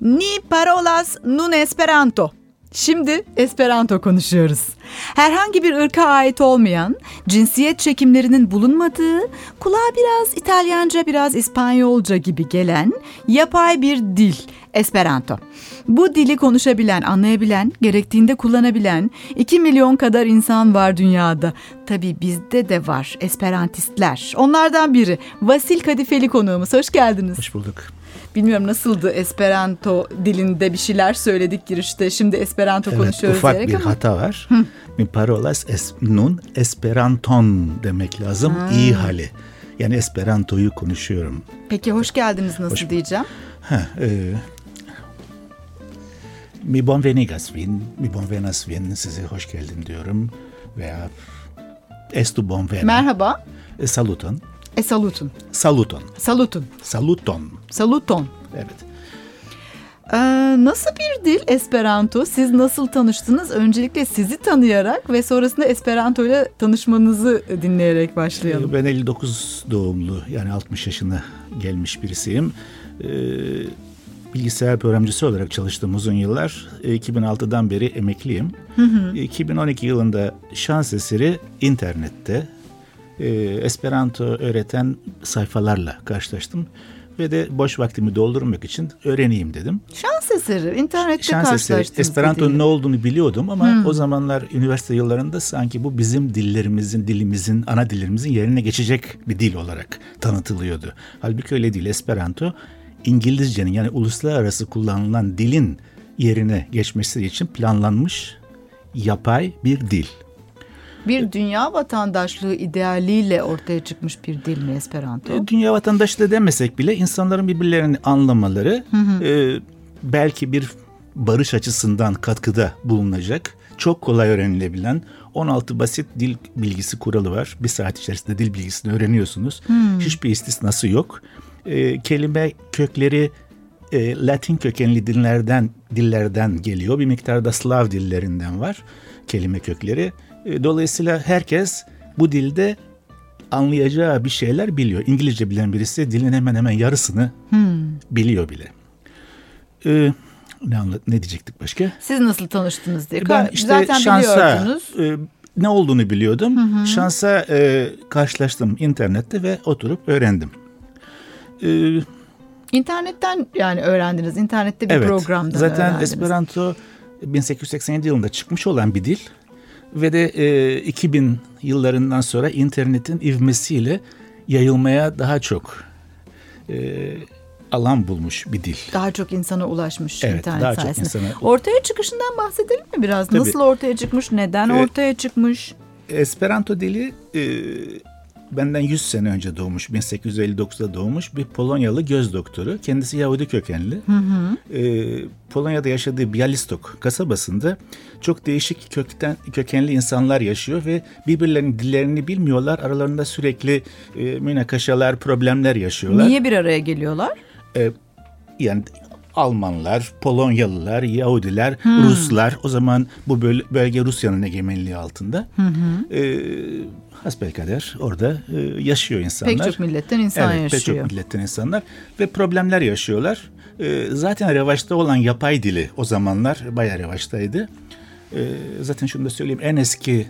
Ni parolas nun Esperanto. Şimdi Esperanto konuşuyoruz. Herhangi bir ırka ait olmayan, cinsiyet çekimlerinin bulunmadığı, kulağa biraz İtalyanca biraz İspanyolca gibi gelen yapay bir dil Esperanto. Bu dili konuşabilen, anlayabilen, gerektiğinde kullanabilen 2 milyon kadar insan var dünyada. Tabii bizde de var Esperantistler. Onlardan biri Vasil Kadifeli konuğumuz. Hoş geldiniz. Hoş bulduk. Bilmiyorum nasıldı Esperanto dilinde bir şeyler söyledik girişte. Şimdi Esperanto evet, konuşuyoruz ufak bir ama. hata var. Mi parolas es, nun esperanton demek lazım. Ha. İyi hali. Yani Esperanto'yu konuşuyorum. Peki hoş geldiniz nasıl Hoş- diyeceğim? Ha, e, mi bonvenigas vin, mi bonvenas vin, size hoş geldin diyorum. Veya estu bonvena. Merhaba. E, saluton. E saluton. Saluton. Salutun. Saluton. Saluton. Evet. Ee, nasıl bir dil Esperanto? Siz nasıl tanıştınız? Öncelikle sizi tanıyarak ve sonrasında Esperanto ile tanışmanızı dinleyerek başlayalım. E, Ben 59 doğumlu yani 60 yaşına gelmiş birisiyim. Ee, bilgisayar programcısı olarak çalıştım uzun yıllar. E, 2006'dan beri emekliyim. E, 2012 yılında şans eseri internette e, Esperanto öğreten sayfalarla karşılaştım. Ve de boş vaktimi doldurmak için öğreneyim dedim. Şans eseri. internette Şans eseri. Esperanto'nun ne olduğunu biliyordum ama o zamanlar üniversite yıllarında sanki bu bizim dillerimizin, dilimizin, ana dillerimizin yerine geçecek bir dil olarak tanıtılıyordu. Halbuki öyle değil. Esperanto İngilizcenin yani uluslararası kullanılan dilin yerine geçmesi için planlanmış yapay bir dil. Bir dünya vatandaşlığı idealiyle ortaya çıkmış bir dil mi Esperanto? E, Dünya vatandaşlığı demesek bile insanların birbirlerini anlamaları e, belki bir barış açısından katkıda bulunacak. Çok kolay öğrenilebilen 16 basit dil bilgisi kuralı var. Bir saat içerisinde dil bilgisini öğreniyorsunuz. Hiçbir istisnası yok. E, kelime kökleri e, Latin kökenli dillerden dillerden geliyor. Bir miktar da Slav dillerinden var kelime kökleri. E, dolayısıyla herkes bu dilde anlayacağı bir şeyler biliyor. İngilizce bilen birisi dilin hemen hemen yarısını biliyor bile. Ee, ne anla- ne diyecektik başka? Siz nasıl tanıştınız diye. Ben Ka- işte Zaten şansa biliyordunuz. e, ne olduğunu biliyordum. Şansa e, karşılaştım internette ve oturup öğrendim. Ee, İnternetten yani öğrendiniz. İnternette bir evet. programdan Zaten öğrendiniz. Esperanto 1887 yılında çıkmış olan bir dil ve de e, 2000 yıllarından sonra internetin ivmesiyle yayılmaya daha çok e, alan bulmuş bir dil. Daha çok insana ulaşmış Evet, internet daha çok sayesinde. insana- Ortaya çıkışından bahsedelim mi biraz? Tabii. Nasıl ortaya çıkmış? Neden Evet. ortaya çıkmış? Esperanto dili e, benden 100 sene önce doğmuş, 1859'da doğmuş bir Polonyalı göz doktoru. Kendisi Yahudi kökenli. E, Polonya'da yaşadığı Bialystok kasabasında çok değişik kökten kökenli insanlar yaşıyor ve birbirlerinin dillerini bilmiyorlar. Aralarında sürekli e, münakaşalar, problemler yaşıyorlar. Niye bir araya geliyorlar? E, yani Almanlar, Polonyalılar, Yahudiler, Ruslar. O zaman bu böl- bölge Rusya'nın egemenliği altında. E, hasbelkader orada e, yaşıyor insanlar. Pek çok milletten insan evet, yaşıyor. pek çok milletten insanlar ve problemler yaşıyorlar. E, zaten revaçta olan yapay dili o zamanlar bayağı revaçtaydı. E, zaten şunu da söyleyeyim en eski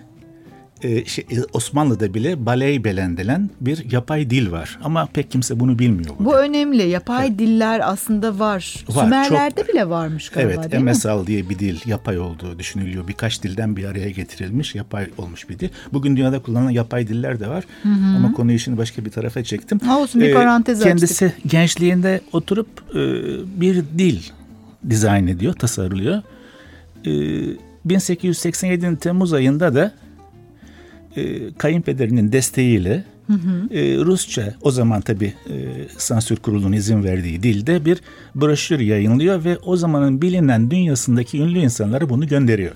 e, şey, e, Osmanlı'da bile baley belendilen bir yapay dil var. Ama pek kimse bunu bilmiyor. Bu önemli. Yapay diller aslında var. Var, Sümerlerde çok- bile varmış galiba Evet, değil mi? MSL diye bir dil yapay olduğu düşünülüyor. Birkaç dilden bir araya getirilmiş, yapay olmuş bir dil. Bugün dünyada kullanılan yapay diller de var. Ama konuyu şimdi başka bir tarafa çektim. Ha, olsun, bir parantez Kendisi gençliğinde oturup e, bir dil dizayn ediyor, tasarlıyor. E, 1887'nin Temmuz ayında da e, kayınpederinin desteğiyle e, Rusça o zaman tabi e, sansür kurulunun izin verdiği dilde bir broşür yayınlıyor ve o zamanın bilinen dünyasındaki ünlü insanlara bunu gönderiyor.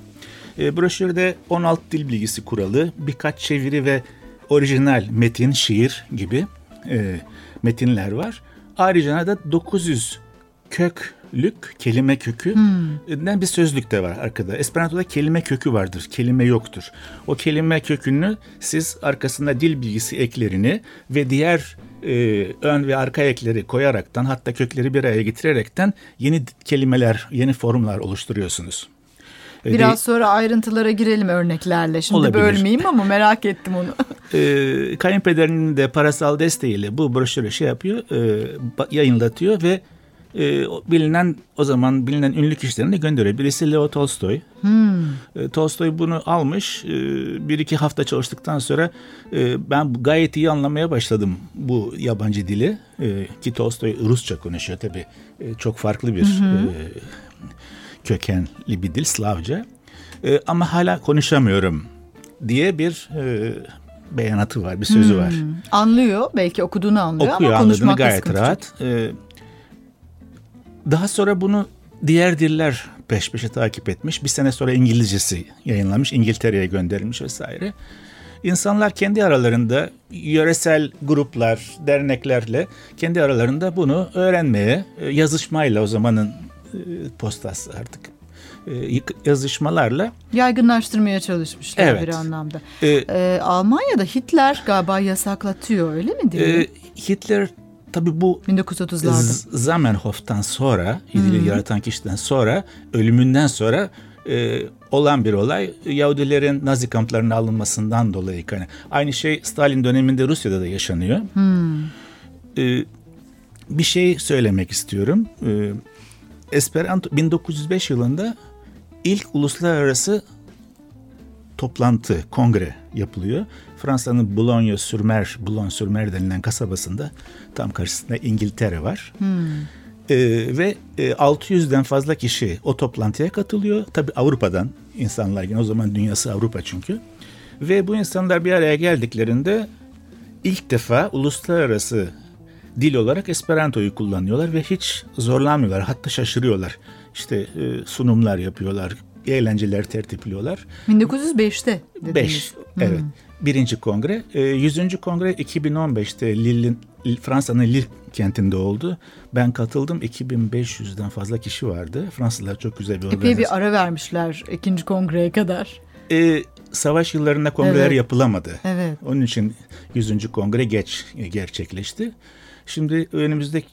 E, broşürde 16 dil bilgisi kuralı, birkaç çeviri ve orijinal metin, şiir gibi e, metinler var. Ayrıca da 900 köklük kelime kökü den bir sözlük de var arkada. Esperanto'da kelime kökü vardır, kelime yoktur. O kelime kökünü siz arkasında dil bilgisi eklerini ve diğer e, ön ve arka ekleri koyaraktan hatta kökleri bir araya getirerekten yeni kelimeler, yeni formlar oluşturuyorsunuz. E, Biraz sonra ayrıntılara girelim örneklerle. Şimdi Olabilir. bölmeyeyim ama merak ettim onu. e, kayınpederinin de parasal desteğiyle bu broşürü şey yapıyor, e, yayınlatıyor ve e, bilinen o zaman bilinen ünlü kişilerini gönderiyor. Birisi Leo Tolstoy. Hmm. E, Tolstoy bunu almış. E, bir iki hafta çalıştıktan sonra e, ben gayet iyi anlamaya başladım bu yabancı dili. E, ki Tolstoy Rusça konuşuyor tabii. E, çok farklı bir E, kökenli bir dil Slavca. E, ama hala konuşamıyorum diye bir e, beyanatı var, bir sözü hmm. var. Anlıyor, belki okuduğunu anlıyor Okuyor, ama konuşmak gayet rahat. E, daha sonra bunu diğer diller peş peşe takip etmiş. Bir sene sonra İngilizcesi yayınlanmış, İngiltere'ye gönderilmiş vesaire. İnsanlar kendi aralarında yöresel gruplar, derneklerle kendi aralarında bunu öğrenmeye, e, yazışmayla o zamanın e, postası artık e, yazışmalarla yaygınlaştırmaya çalışmışlar evet. bir anlamda. Ee, ee, Almanya'da Hitler galiba yasaklatıyor öyle mi değil mi? Hitler Tabi bu 1930'larda Zamenhof'tan sonra, İdil'i yaratan kişiden sonra, ölümünden sonra e, olan bir olay. Yahudilerin Nazi kamplarına alınmasından dolayı. Yani aynı şey Stalin döneminde Rusya'da da yaşanıyor. Hmm. E, bir şey söylemek istiyorum. E, Esperanto 1905 yılında ilk uluslararası toplantı, kongre yapılıyor. Fransa'nın Boulogne-sur-Mer, Boulogne-sur-Mer denilen kasabasında tam karşısında İngiltere var. Hmm. Ee, ve e, 600'den fazla kişi o toplantıya katılıyor. Tabi Avrupa'dan insanlar, yani o zaman dünyası Avrupa çünkü. Ve bu insanlar bir araya geldiklerinde ilk defa uluslararası dil olarak Esperanto'yu kullanıyorlar ve hiç zorlanmıyorlar. Hatta şaşırıyorlar. İşte e, sunumlar yapıyorlar, eğlenceler tertipliyorlar. 1905'te dediniz. 5, evet. Hmm. Birinci kongre. E, 100. kongre 2015'te Lille'in Fransa'nın Lille kentinde oldu. Ben katıldım. 2500'den fazla kişi vardı. Fransızlar çok güzel bir organizasyon. Epey bir ara vermişler ikinci kongreye kadar. E, savaş yıllarında kongreler evet. yapılamadı. Evet. Onun için 100. kongre geç gerçekleşti. Şimdi önümüzdeki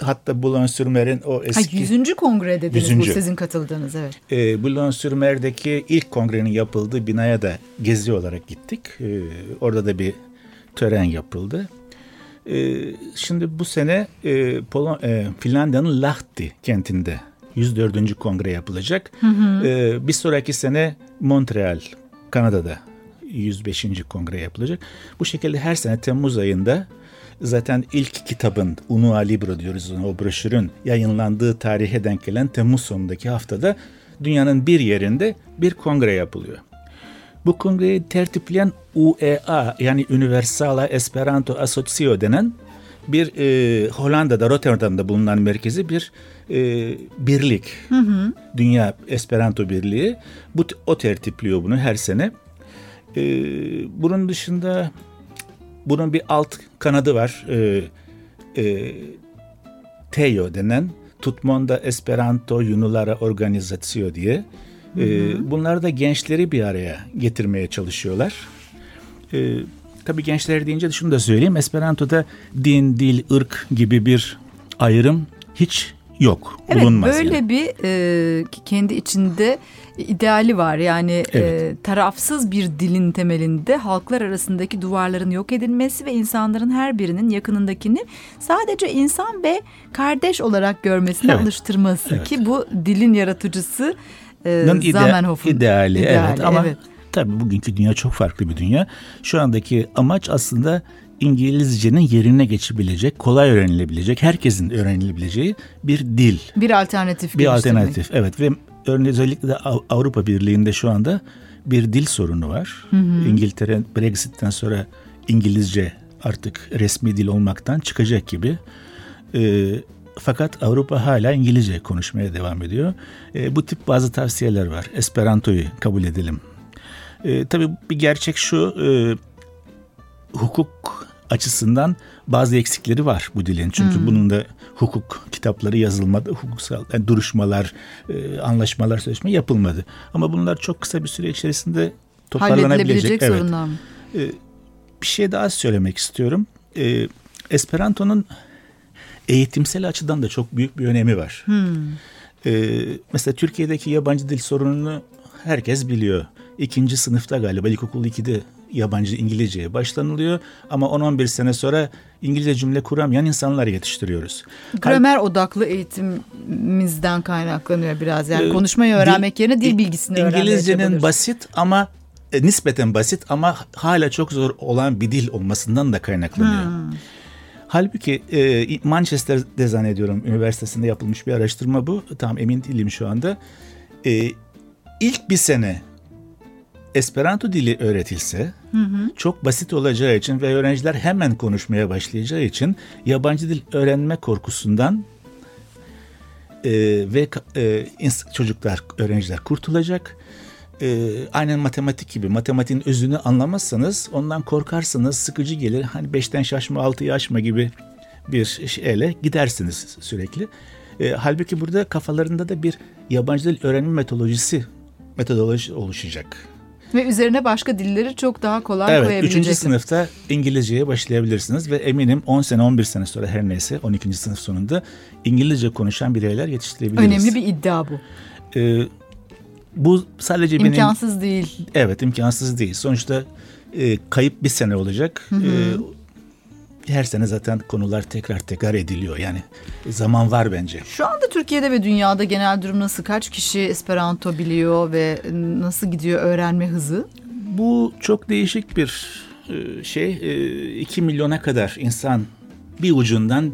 hatta Boulogne-sur-Mer'in o eski... Ha, 100. kongre dediniz 100. bu sizin katıldığınız evet. E, Boulogne-sur-Mer'deki ilk kongrenin yapıldığı binaya da gezi olarak gittik. E, orada da bir tören yapıldı. E, şimdi bu sene e, Polon, e, Finlandiya'nın Lahti kentinde 104. kongre yapılacak. Hı hı. E, bir sonraki sene Montreal, Kanada'da 105. kongre yapılacak. Bu şekilde her sene Temmuz ayında Zaten ilk kitabın Unua Libro diyoruz o broşürün yayınlandığı tarihe denk gelen Temmuz sonundaki haftada dünyanın bir yerinde bir kongre yapılıyor. Bu kongreyi tertipleyen UEA yani Universala Esperanto Asocio denen bir e, Hollanda'da Rotterdam'da bulunan merkezi bir e, birlik. Hı hı. Dünya Esperanto Birliği. Bu o tertipliyor bunu her sene. E, bunun dışında bunun bir alt kanadı var. E, e, TEO denen Tutmonda Esperanto Yunulara Organizasyon diye. E, bunlar da gençleri bir araya getirmeye çalışıyorlar. E, tabii gençler deyince de şunu da söyleyeyim. Esperanto'da din, dil, ırk gibi bir ayrım hiç yok. Evet bulunmaz böyle yani. bir e, kendi içinde ideali var. Yani e, evet. e, tarafsız bir dilin temelinde halklar arasındaki duvarların yok edilmesi ve insanların her birinin yakınındakini sadece insan ve kardeş olarak görmesine evet. alıştırması evet. ki bu dilin yaratıcısı e, ide, Zamenhof'un ideali, ideali evet ama evet. tabii bugünkü dünya çok farklı bir dünya. Şu andaki amaç aslında İngilizcenin yerine geçebilecek, kolay öğrenilebilecek, herkesin öğrenilebileceği bir dil. Bir alternatif. Bir alternatif, evet. Ve özellikle de Avrupa Birliği'nde şu anda bir dil sorunu var. Hı hı. İngiltere Brexit'ten sonra İngilizce artık resmi dil olmaktan çıkacak gibi. E, fakat Avrupa hala İngilizce konuşmaya devam ediyor. E, bu tip bazı tavsiyeler var. Esperanto'yu kabul edelim. E, tabii bir gerçek şu, e, hukuk açısından bazı eksikleri var bu dilin. Çünkü hmm. bunun da hukuk kitapları yazılmadı, hukuksal yani duruşmalar, e, anlaşmalar, sözleşme yapılmadı. Ama bunlar çok kısa bir süre içerisinde toparlanabilecek. evet. sorunlar mı? E, bir şey daha söylemek istiyorum. E, Esperanto'nun eğitimsel açıdan da çok büyük bir önemi var. Hmm. Ee, mesela Türkiye'deki yabancı dil sorununu herkes biliyor. İkinci sınıfta galiba ilkokul 2'de yabancı İngilizceye başlanılıyor ama 10-11 sene sonra İngilizce cümle kuramayan insanlar yetiştiriyoruz. Gramer Hal- odaklı eğitimimizden kaynaklanıyor biraz. Yani ee, konuşmayı öğrenmek dil, yerine dil bilgisini öğrenmeye İngilizcenin basit ama e, nispeten basit ama hala çok zor olan bir dil olmasından da kaynaklanıyor. Hmm. Halbuki e, Manchester'de zannediyorum üniversitesinde yapılmış bir araştırma bu. Tam emin değilim şu anda. E, ilk bir sene Esperanto dili öğretilse hı hı. çok basit olacağı için ve öğrenciler hemen konuşmaya başlayacağı için yabancı dil öğrenme korkusundan e, ve e, çocuklar, öğrenciler kurtulacak. E, aynen matematik gibi matematiğin özünü anlamazsanız ondan korkarsınız, sıkıcı gelir. Hani beşten şaşma, altıyı aşma gibi bir şeyle gidersiniz sürekli. E, halbuki burada kafalarında da bir yabancı dil öğrenme metodolojisi metodoloji oluşacak. Ve üzerine başka dilleri çok daha kolay evet, koyabilecekler. 3. sınıfta İngilizceye başlayabilirsiniz ve eminim 10 sene 11 sene sonra her neyse 12. sınıf sonunda İngilizce konuşan bireyler yetiştirebiliriz. Önemli bir iddia bu. Ee, bu sadece benim... İmkansız değil. Evet imkansız değil. Sonuçta e, kayıp bir sene olacak. Hı hı. E, her sene zaten konular tekrar tekrar ediliyor. Yani zaman var bence. Şu anda Türkiye'de ve dünyada genel durum nasıl? Kaç kişi Esperanto biliyor ve nasıl gidiyor öğrenme hızı? Bu çok değişik bir e, şey. 2 e, milyona kadar insan bir ucundan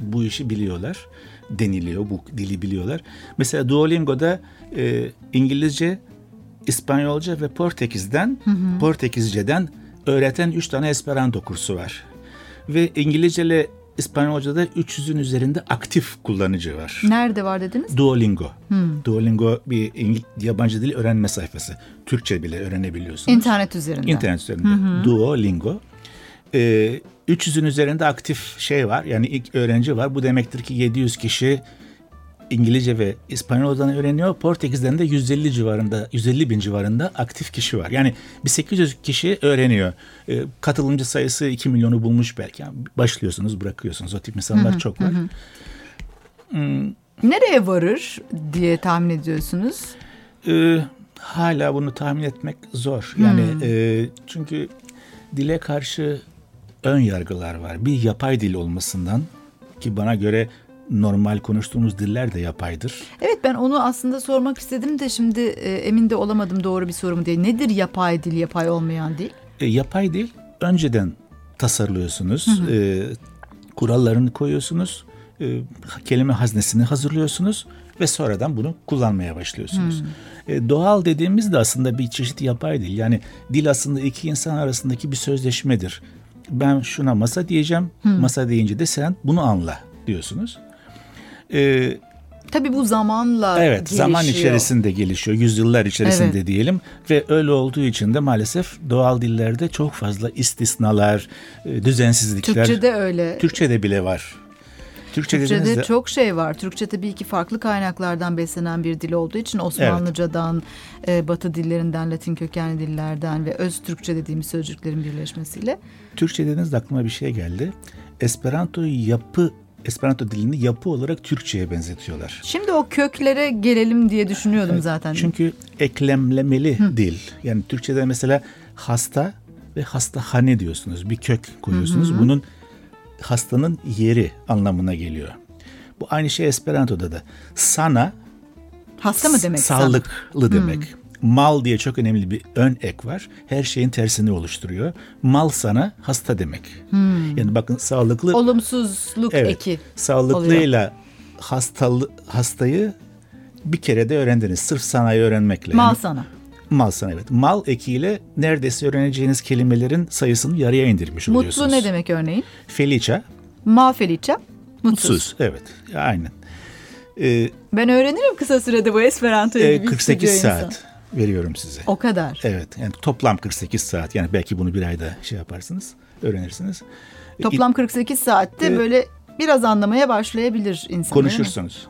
bu işi biliyorlar deniliyor. Bu dili biliyorlar. Mesela Duolingo'da e, İngilizce, İspanyolca ve Portekiz'den, hı hı. Portekizce'den öğreten 3 tane Esperanto kursu var ve İngilizce ile İspanyolca'da 300'ün üzerinde aktif kullanıcı var. Nerede var dediniz? Duolingo. Hmm. Duolingo bir İngil yabancı dil öğrenme sayfası. Türkçe bile öğrenebiliyorsunuz. İnternet üzerinde. İnternet üzerinde. Hı Duolingo. Ee, 300'ün üzerinde aktif şey var. Yani ilk öğrenci var. Bu demektir ki 700 kişi İngilizce ve İspanyolcadan öğreniyor. Portekiz'den de 150 civarında, 150 bin civarında aktif kişi var. Yani bir 800 kişi öğreniyor. E, katılımcı sayısı 2 milyonu bulmuş belki. Yani başlıyorsunuz, bırakıyorsunuz. O tip insanlar hı çok var. Hı hmm. Nereye varır diye tahmin ediyorsunuz? E, hala bunu tahmin etmek zor. Yani e, çünkü dile karşı ön yargılar var. Bir yapay dil olmasından ki bana göre normal konuştuğumuz diller de yapaydır. Evet ben onu aslında sormak istedim de şimdi e, emin de olamadım doğru bir soru mu diye. Nedir yapay dil, yapay olmayan dil? E, yapay dil önceden tasarlıyorsunuz. Hı hı. E, kurallarını koyuyorsunuz. E, kelime haznesini hazırlıyorsunuz ve sonradan bunu kullanmaya başlıyorsunuz. Hmm. E, doğal dediğimiz de aslında bir çeşit yapay dil. Yani dil aslında iki insan arasındaki bir sözleşmedir. Ben şuna masa diyeceğim. Hmm. Masa deyince de sen bunu anla diyorsunuz. E, Tabii bu zamanla Evet gelişiyor. zaman içerisinde gelişiyor. Yüzyıllar içerisinde evet. diyelim. Ve öyle olduğu için de maalesef doğal dillerde çok fazla istisnalar, e, düzensizlikler. Türkçe'de öyle. Türkçe'de bile var. Türkçe Türkçe'de de... çok şey var. Türkçe tabii ki farklı kaynaklardan beslenen bir dil olduğu için Osmanlıcadan, evet. e, Batı dillerinden, Latin kökenli dillerden ve öz Türkçe dediğimiz sözcüklerin birleşmesiyle. Türkçe dediğinizde aklıma bir şey geldi. Esperanto yapı Esperanto dilini yapı olarak Türkçe'ye benzetiyorlar. Şimdi o köklere gelelim diye düşünüyordum evet, zaten. Çünkü eklemlemeli Hı. dil. Yani Türkçe'de mesela hasta ve hastahane diyorsunuz. Bir kök koyuyorsunuz. Hı hı. Bunun hastanın yeri anlamına geliyor. Bu aynı şey Esperanto'da da. Sana hasta mı demek? Sağlıklı sana? demek. Hmm mal diye çok önemli bir ön ek var. Her şeyin tersini oluşturuyor. Mal sana hasta demek. Hmm. Yani bakın sağlıklı olumsuzluk evet, eki. Sağlıklıyla hastalı hastayı bir kere de öğrendiniz. Sırf sanayı öğrenmekle. Mal yani, sana. Mal sana evet. Mal ekiyle neredeyse öğreneceğiniz kelimelerin sayısını yarıya indirmiş Mutlu oluyorsunuz. Mutlu ne demek örneğin? Felicia. Mal felicia. Mutsuz. Mutsuz evet. Aynen. Ee, ben öğrenirim kısa sürede bu Esperanto'yu. E, 48 saat. Insan veriyorum size. O kadar. Evet. Yani toplam 48 saat. Yani belki bunu bir ayda şey yaparsınız, öğrenirsiniz. Toplam 48 saatte ee, böyle biraz anlamaya başlayabilir insan. Konuşursunuz.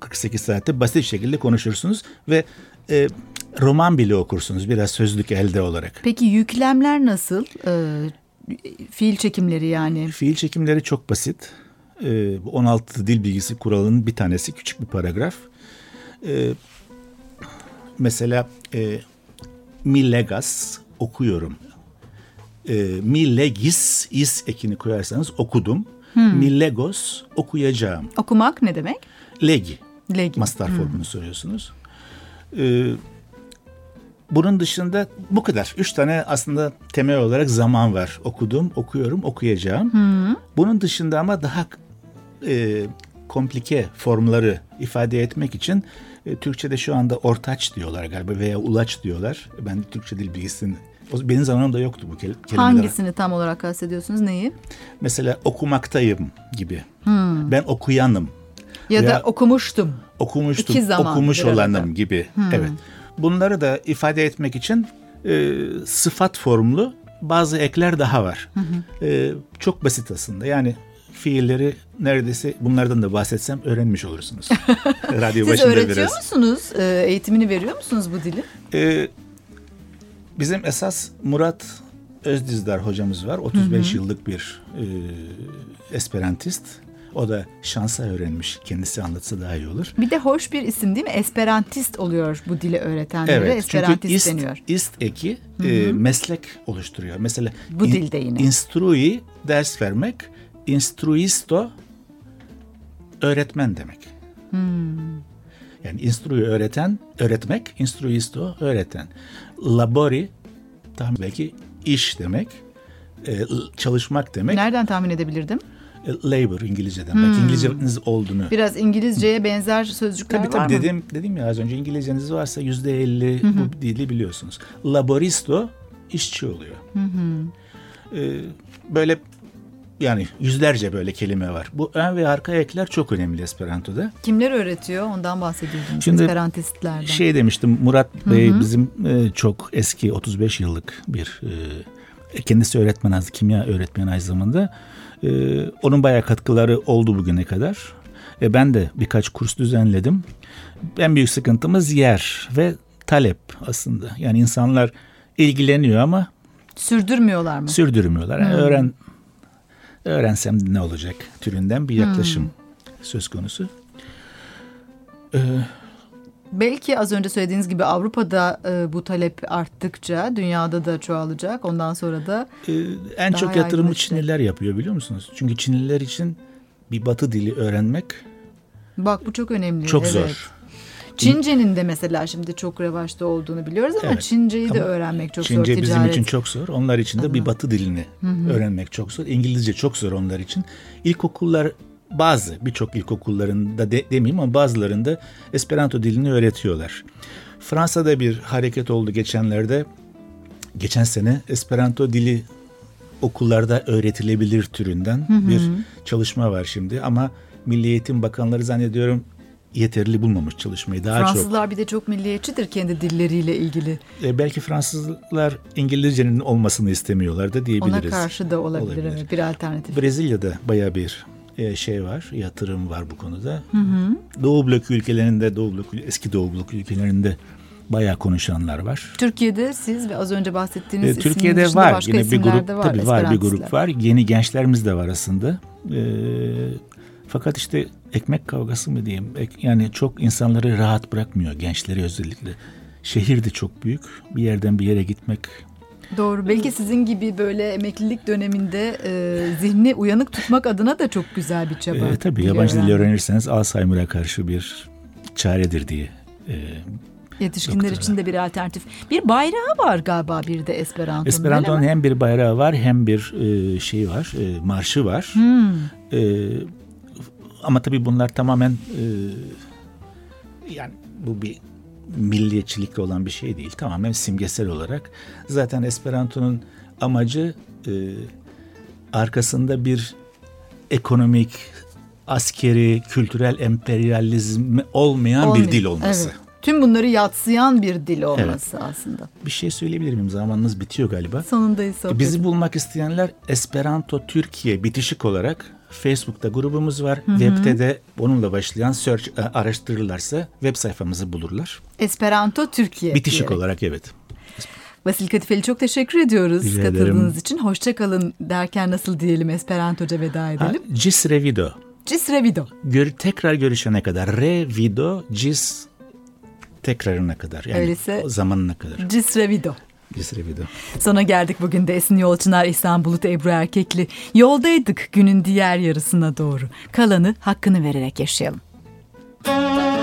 48 saatte basit şekilde konuşursunuz ve e, roman bile okursunuz biraz sözlük elde olarak. Peki yüklemler nasıl? Ee, fiil çekimleri yani. Fiil çekimleri çok basit. Ee, 16 dil bilgisi kuralının bir tanesi küçük bir paragraf. Ee, mesela e, mi legas okuyorum. Ee, mi legis is ekini koyarsanız okudum. Hmm. Mi legos okuyacağım. Okumak ne demek? Legi. Legi. Mastar hmm. formunu soruyorsunuz. Ee, bunun dışında bu kadar. Üç tane aslında temel olarak zaman var. Okudum, okuyorum, okuyacağım. Hmm. Bunun dışında ama daha e, komplike formları ifade etmek için e, Türkçe'de şu anda ortaç diyorlar galiba veya ulaç diyorlar. Ben Türkçe dil bilgisinin benim zamanımda yoktu bu kelimeler. Hangisini tam olarak kastediyorsunuz? Neyi? Mesela okumaktayım gibi. Hmm. Ben okuyanım. Ya da okumuştum. Okumuştum. İki zaman okumuş olanım arada. gibi. Hmm. Evet. Bunları da ifade etmek için e, sıfat formlu bazı ekler daha var. Hı E, çok basit aslında. Yani fiilleri neredeyse bunlardan da bahsetsem öğrenmiş olursunuz. Radyo Siz başında öğretiyor biraz. musunuz? E, eğitimini veriyor musunuz bu dili? E, bizim esas Murat Özdizdar hocamız var. 35 hı hı. yıllık bir e, esperantist. O da şansa öğrenmiş. Kendisi anlatsa daha iyi olur. Bir de hoş bir isim değil mi? Esperantist oluyor bu dili öğretenlere. Evet, Esperantist çünkü ist, deniyor. ist eki e, meslek oluşturuyor. Mesela bu in, dilde yine. Instrui ders vermek, instruisto öğretmen demek. Hmm. Yani instrui öğreten, öğretmek, instruisto öğreten. Labori tam belki iş demek, e, çalışmak demek. Nereden tahmin edebilirdim? E, labor İngilizceden. Hmm. Belki İngilizceniz olduğunu. Biraz İngilizceye benzer sözcükler tabii, var tabii, mı? Dedim, dedim ya az önce İngilizceniz varsa yüzde elli bu dili biliyorsunuz. Laboristo işçi oluyor. Ee, böyle yani yüzlerce böyle kelime var. Bu ön ve arka ekler çok önemli Esperanto'da. Kimler öğretiyor? Ondan bahsediyordunuz. Şimdi Esperantistlerden. Şey demiştim Murat Bey Hı-hı. bizim e, çok eski 35 yıllık bir e, kendisi öğretmen, kimya öğretmeni aynı zamanda. E, onun bayağı katkıları oldu bugüne kadar. E, ben de birkaç kurs düzenledim. En büyük sıkıntımız yer ve talep aslında. Yani insanlar ilgileniyor ama sürdürmüyorlar mı? Sürdürmüyorlar. Yani hmm. öğren öğrensem ne olacak türünden bir yaklaşım hmm. söz konusu. Ee, Belki az önce söylediğiniz gibi Avrupa'da e, bu talep arttıkça dünyada da çoğalacak. Ondan sonra da ee, en çok yatırımı Çinliler yapıyor biliyor musunuz? Çünkü Çinliler için bir Batı dili öğrenmek Bak bu çok önemli. Çok evet. zor. Çince'nin de mesela şimdi çok revaçta olduğunu biliyoruz ama evet. Çince'yi de öğrenmek çok Çince zor. Çince bizim için çok zor. Onlar için de Aha. bir Batı dilini Hı-hı. öğrenmek çok zor. İngilizce çok zor onlar için. İlkokullar bazı birçok ilkokullarında de, demeyeyim ama bazılarında Esperanto dilini öğretiyorlar. Fransa'da bir hareket oldu geçenlerde. Geçen sene Esperanto dili okullarda öğretilebilir türünden hı hı. bir çalışma var şimdi ama Milli Eğitim Bakanları zannediyorum yeterli bulmamış çalışmayı. Daha Fransızlar çok, bir de çok milliyetçidir kendi dilleriyle ilgili. E, belki Fransızlar İngilizcenin olmasını istemiyorlar da diyebiliriz. Ona karşı da olabilir, olabilir. Evet, bir alternatif. Brezilya'da baya bir e, şey var, yatırım var bu konuda. Hı hı. Doğu blok ülkelerinde, Doğu blok, eski Doğu blok ülkelerinde bayağı konuşanlar var. Türkiye'de siz ve az önce bahsettiğiniz e, Türkiye'de var yine bir grup var, tabii var bir grup var. Yeni gençlerimiz de var aslında. E, fakat işte ekmek kavgası mı diyeyim? Yani çok insanları rahat bırakmıyor gençleri özellikle. Şehir de çok büyük. Bir yerden bir yere gitmek Doğru. Belki sizin gibi böyle emeklilik döneminde e, zihni uyanık tutmak adına da çok güzel bir çaba. E, tabii yabancı dil öğrenirseniz Alzheimer'a karşı bir çaredir diye. E, Yetişkinler doktora. için de bir alternatif. Bir bayrağı var galiba bir de Esperanto'nun. Esperanto'nun hem bir bayrağı var hem bir e, şey var, e, marşı var. Hmm. E, ama tabii bunlar tamamen e, yani bu bir milliyetçilikle olan bir şey değil. Tamamen simgesel olarak. Zaten Esperanto'nun amacı e, arkasında bir ekonomik, askeri, kültürel emperyalizm olmayan Olmuyor. bir dil olması. Evet. Tüm bunları yatsıyan bir dil olması evet. aslında. Bir şey söyleyebilir miyim? Zamanınız bitiyor galiba. Sonundayız sohbetin. Bizi bulmak isteyenler Esperanto Türkiye bitişik olarak Facebook'ta grubumuz var. Hı hı. Web'te de onunla başlayan search e, araştırırlarsa web sayfamızı bulurlar. Esperanto Türkiye. Bitişik diyerek. olarak evet. Vasil Katifeli çok teşekkür ediyoruz Rica katıldığınız ederim. için. Hoşça kalın derken nasıl diyelim Esperantoca veda Ha, edelim. Cis revido. Cis revido. Gör, tekrar görüşene kadar. Revido, cis tekrarına kadar. Yani Öyleyse- o zamanına kadar. Cis revido. Yesire Vida. Sona geldik bugün de Esin Yolcular İhsan Bulut Ebru Erkekli. Yoldaydık günün diğer yarısına doğru. Kalanı hakkını vererek yaşayalım. Müzik